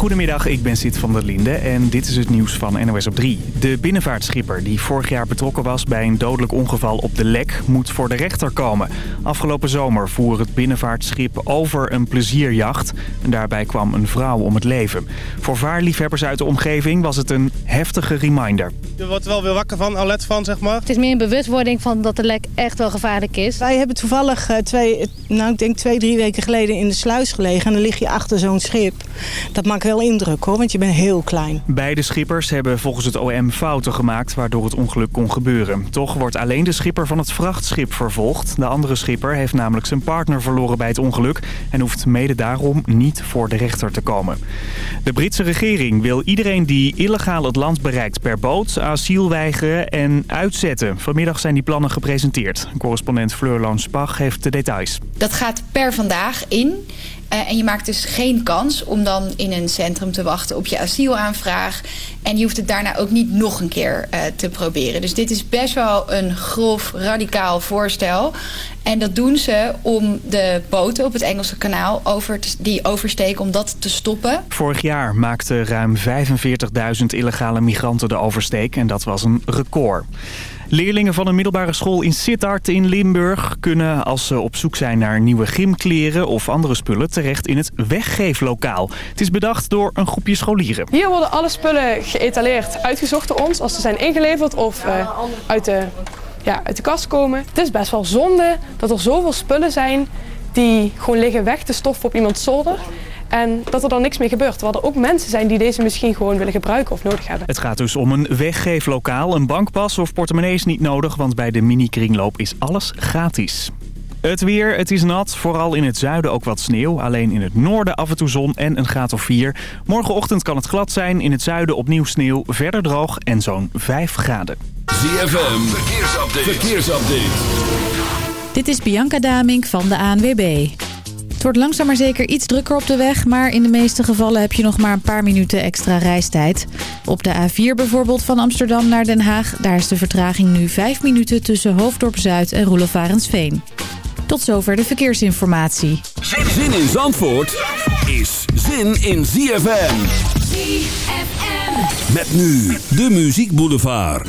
Goedemiddag, ik ben Sid van der Linde en dit is het nieuws van NOS op 3. De binnenvaartschipper die vorig jaar betrokken was bij een dodelijk ongeval op de Lek moet voor de rechter komen. Afgelopen zomer voer het binnenvaartschip over een plezierjacht en daarbij kwam een vrouw om het leven. Voor vaarliefhebbers uit de omgeving was het een heftige reminder. Je wordt er wel weer wakker van, alert van zeg maar. Het is meer een bewustwording van dat de lek echt wel gevaarlijk is. Wij hebben toevallig eh, twee, nou, ik denk twee, drie weken geleden in de sluis gelegen en dan lig je achter zo'n schip. Dat maakt wel indruk hoor, want je bent heel klein. Beide schippers hebben volgens het OM fouten gemaakt waardoor het ongeluk kon gebeuren. Toch wordt alleen de schipper van het vrachtschip vervolgd. De andere schipper heeft namelijk zijn partner verloren bij het ongeluk... en hoeft mede daarom niet voor de rechter te komen. De Britse regering wil iedereen die illegaal het land bereikt per boot... asiel weigeren en uitzetten. Vanmiddag zijn die plannen gepresenteerd. Correspondent Fleur Loon-Spach heeft de details. Dat gaat per vandaag in... Uh, en je maakt dus geen kans om dan in een centrum te wachten op je asielaanvraag. En je hoeft het daarna ook niet nog een keer uh, te proberen. Dus dit is best wel een grof, radicaal voorstel. En dat doen ze om de boten op het Engelse kanaal over die oversteken, om dat te stoppen. Vorig jaar maakten ruim 45.000 illegale migranten de oversteek en dat was een record. Leerlingen van een middelbare school in Sittard in Limburg kunnen als ze op zoek zijn naar nieuwe gymkleren of andere spullen terecht in het weggeeflokaal. Het is bedacht door een groepje scholieren. Hier worden alle spullen geëtaleerd uitgezocht door ons als ze zijn ingeleverd of uh, uit, de, ja, uit de kast komen. Het is best wel zonde dat er zoveel spullen zijn die gewoon liggen weg te stoffen op iemands zolder. En dat er dan niks meer gebeurt. Terwijl er ook mensen zijn die deze misschien gewoon willen gebruiken of nodig hebben. Het gaat dus om een weggeeflokaal. Een bankpas of portemonnee is niet nodig, want bij de mini-kringloop is alles gratis. Het weer, het is nat. Vooral in het zuiden ook wat sneeuw. Alleen in het noorden af en toe zon en een graad of 4. Morgenochtend kan het glad zijn. In het zuiden opnieuw sneeuw. Verder droog en zo'n 5 graden. ZFM, verkeersupdate. verkeersupdate. Dit is Bianca Damink van de ANWB. Het wordt langzaam maar zeker iets drukker op de weg, maar in de meeste gevallen heb je nog maar een paar minuten extra reistijd. Op de A4 bijvoorbeeld van Amsterdam naar Den Haag, daar is de vertraging nu 5 minuten tussen Hoofddorp Zuid en Roelofarensveen. Tot zover de verkeersinformatie. Zin in Zandvoort is zin in ZFM. ZFM. Met nu de Muziek Boulevard.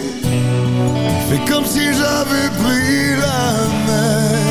Fais comme si j'avais pris la mer.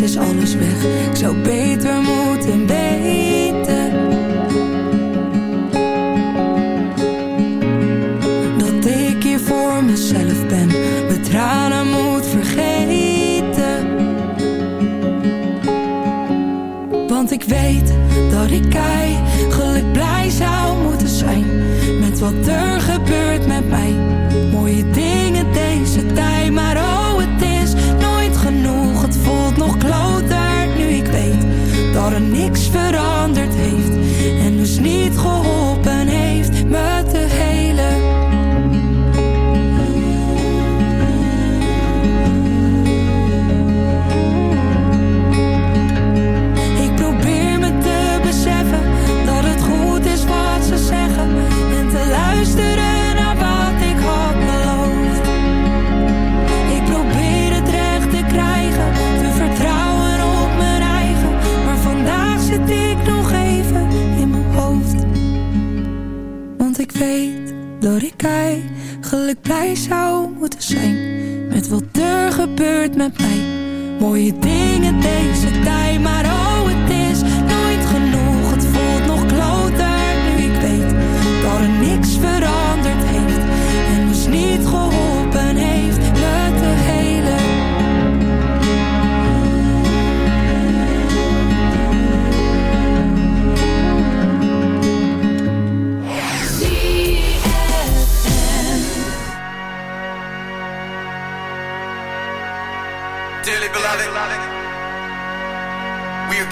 is alles weg. Ik zou beter moeten weten. Dat ik hier voor mezelf ben. Mijn tranen moet vergeten. Want ik weet dat ik eigenlijk blij zou moeten zijn. Met wat er gebeurt met mij. Mooie dingen deze tijd, maar ook closer nu ik weet dat er niks verandert. met mij. Mooie dingen deze tijd, maar ook.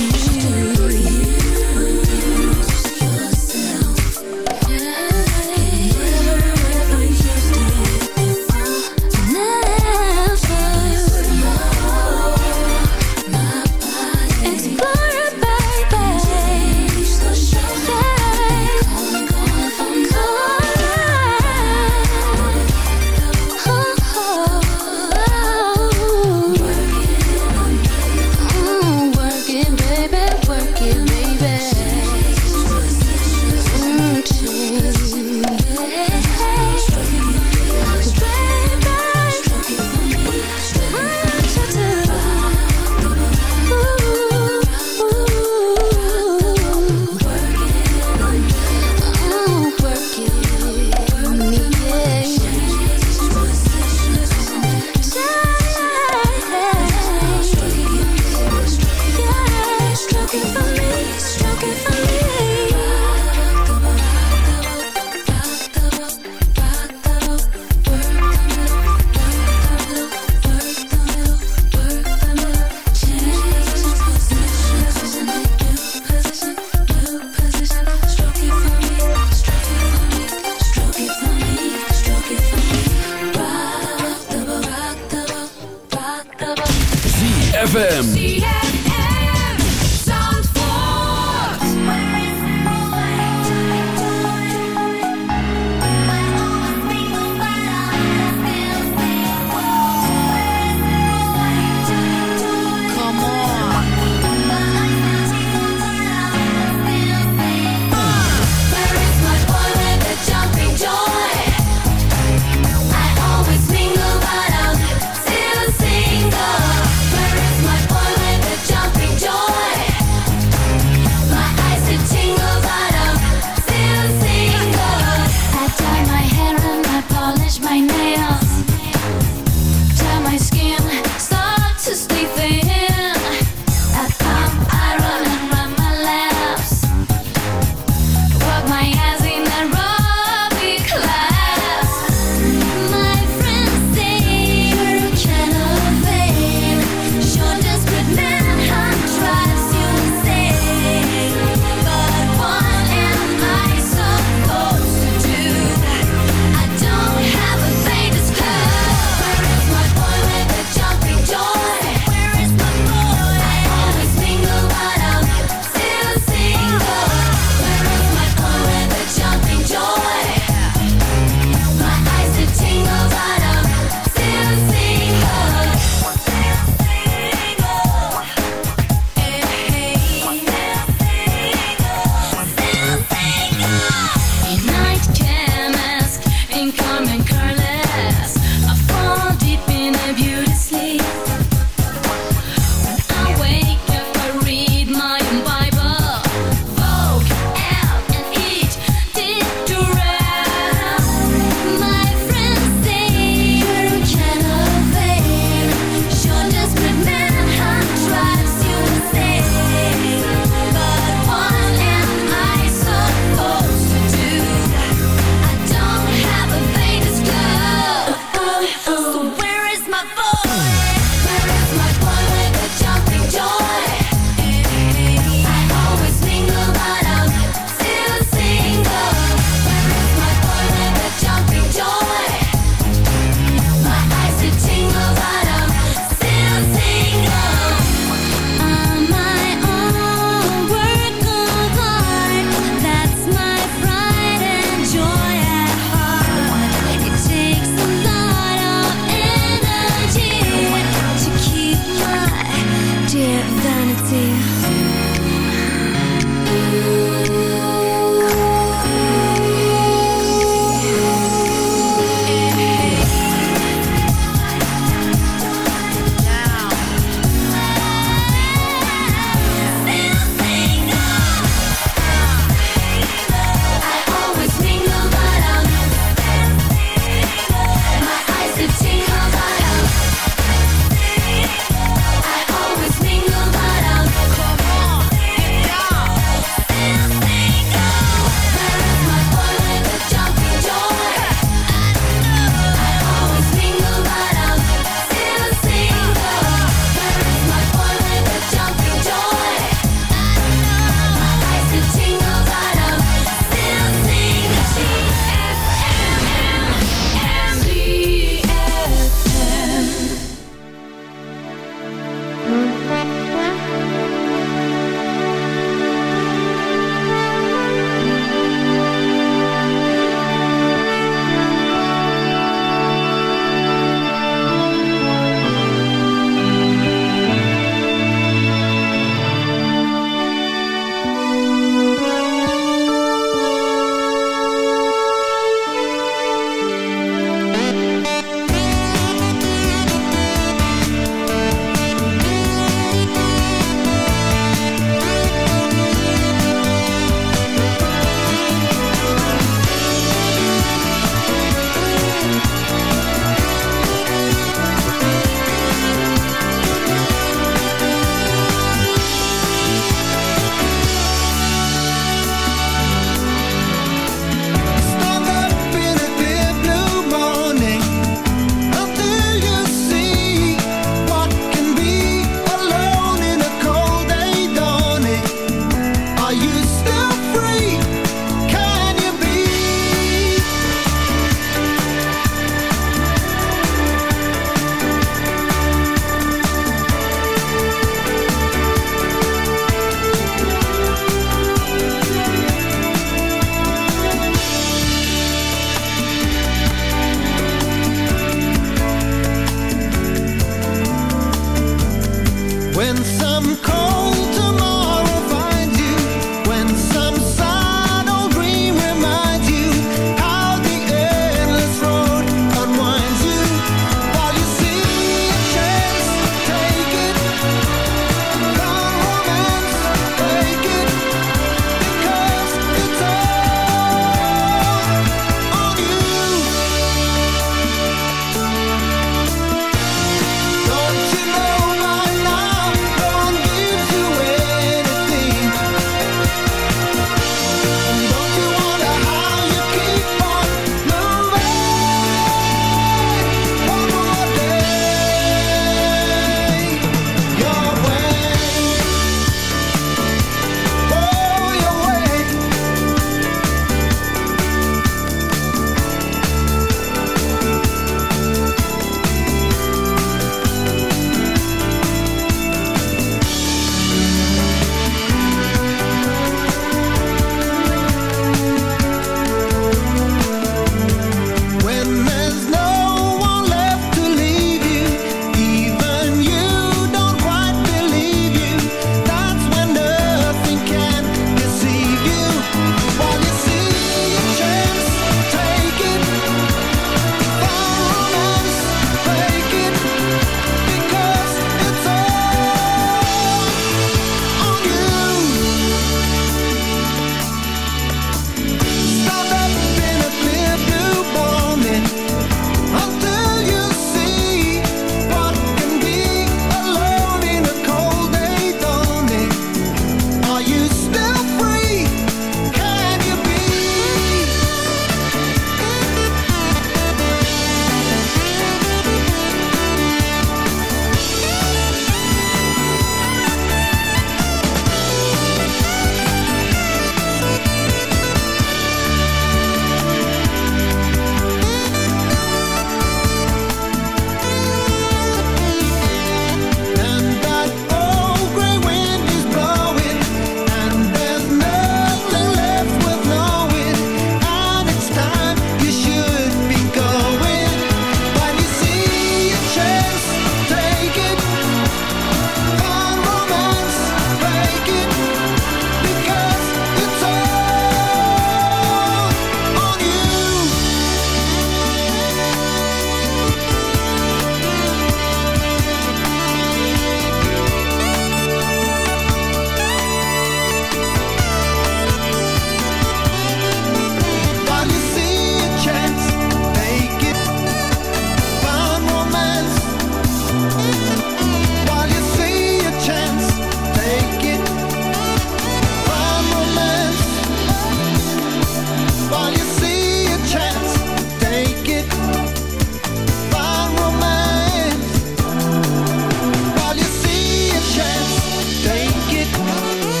You.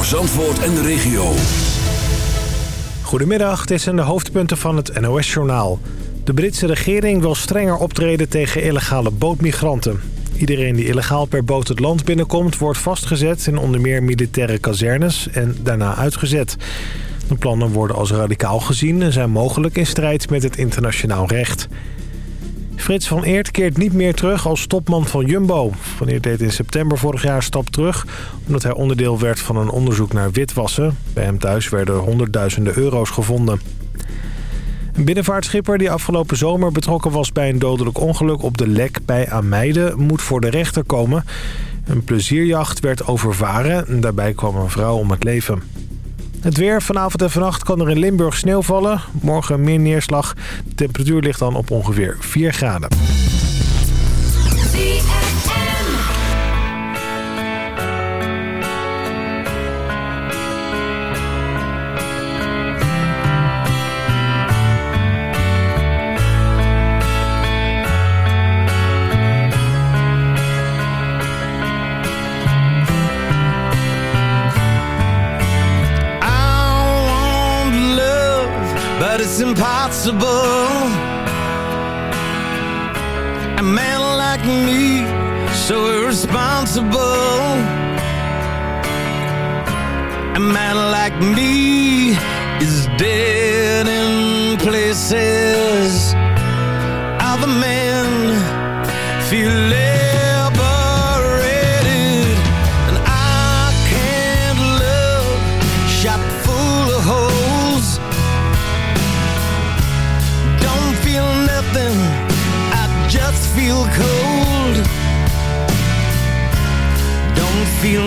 Voor Zandvoort en de regio. Goedemiddag, dit zijn de hoofdpunten van het NOS-journaal. De Britse regering wil strenger optreden tegen illegale bootmigranten. Iedereen die illegaal per boot het land binnenkomt... wordt vastgezet in onder meer militaire kazernes en daarna uitgezet. De plannen worden als radicaal gezien en zijn mogelijk in strijd met het internationaal recht. Frits van Eert keert niet meer terug als topman van Jumbo. Van Eert deed in september vorig jaar stap terug... omdat hij onderdeel werd van een onderzoek naar witwassen. Bij hem thuis werden honderdduizenden euro's gevonden. Een binnenvaartschipper die afgelopen zomer betrokken was bij een dodelijk ongeluk op de Lek bij Ameide moet voor de rechter komen. Een plezierjacht werd overvaren en daarbij kwam een vrouw om het leven. Het weer. Vanavond en vannacht kan er in Limburg sneeuw vallen. Morgen meer neerslag. De temperatuur ligt dan op ongeveer 4 graden. Places. Other men feel liberated, and I can't love shot full of holes. Don't feel nothing, I just feel cold. Don't feel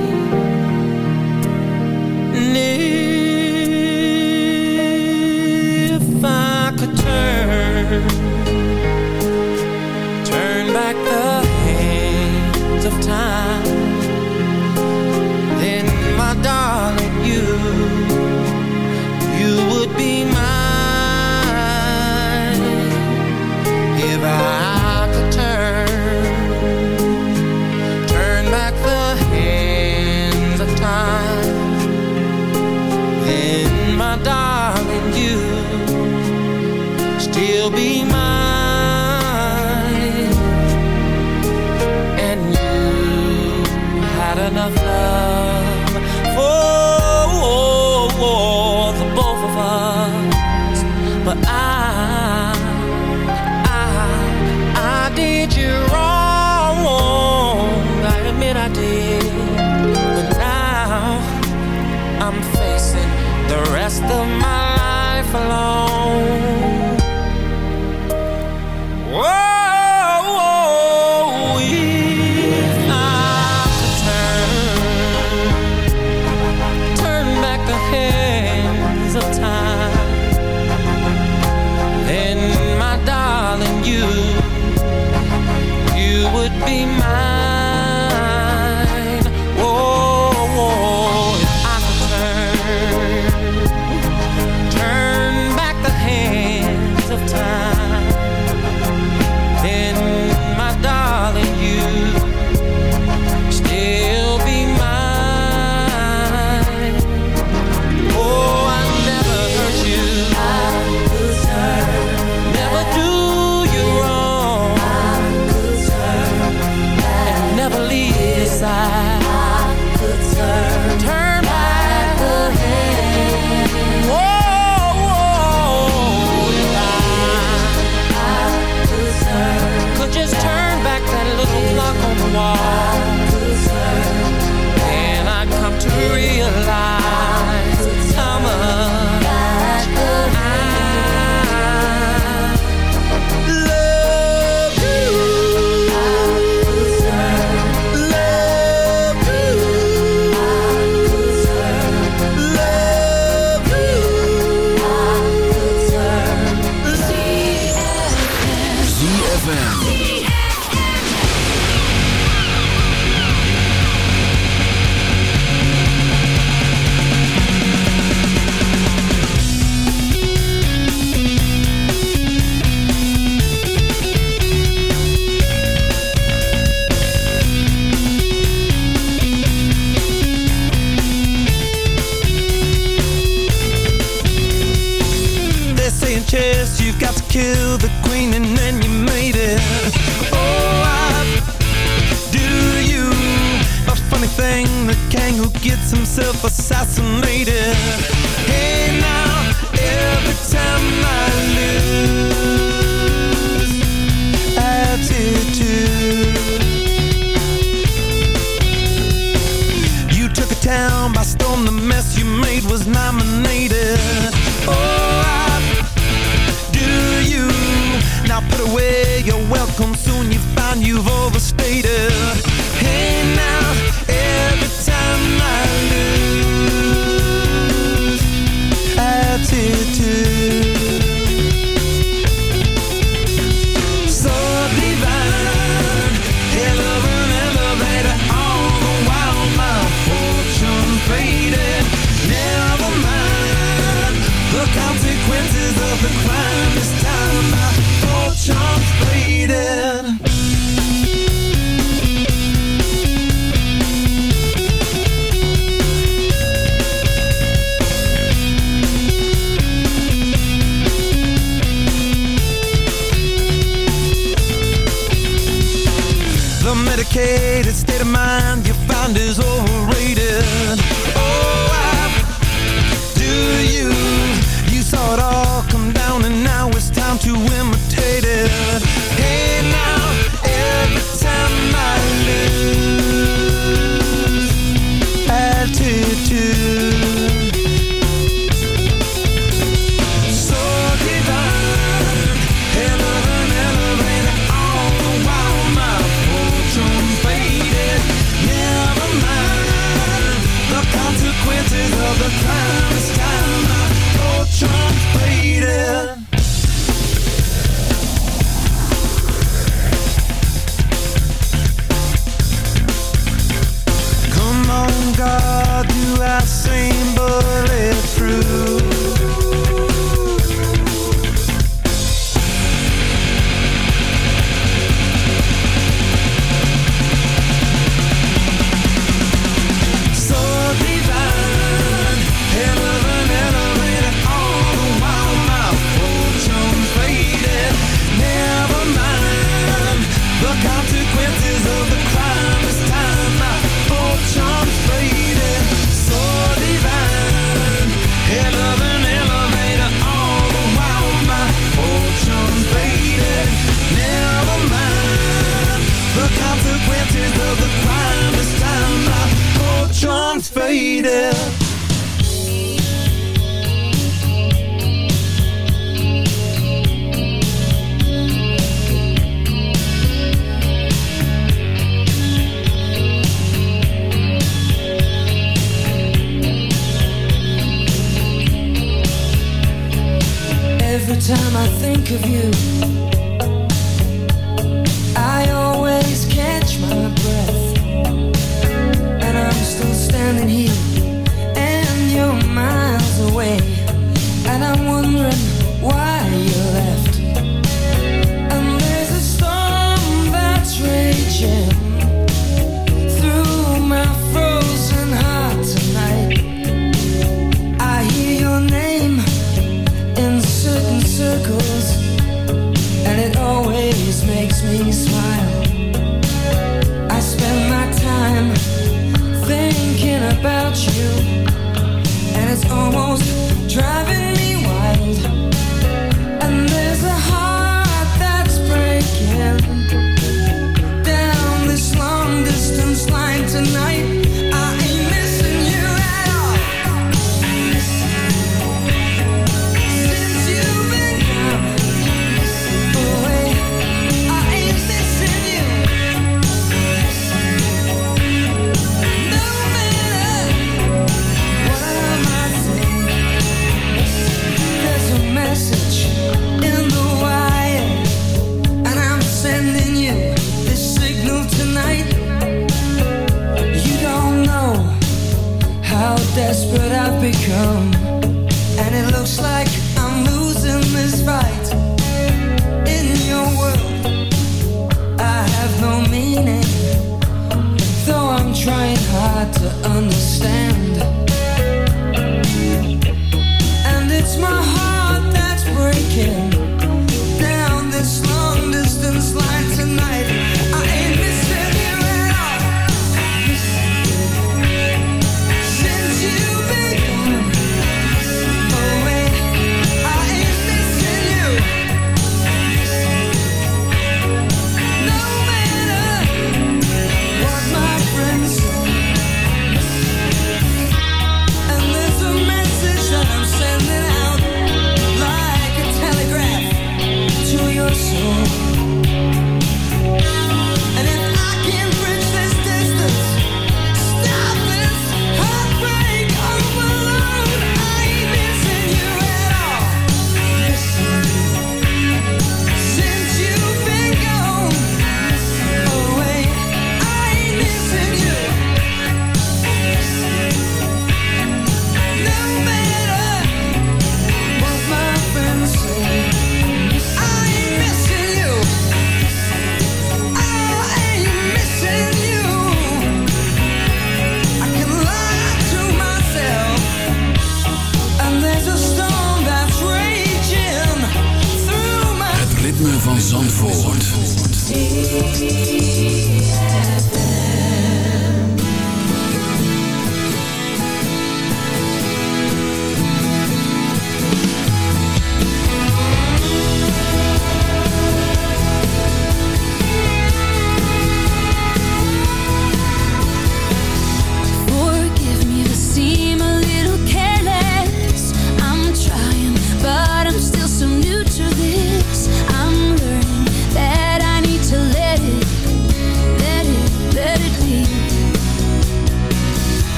need. will be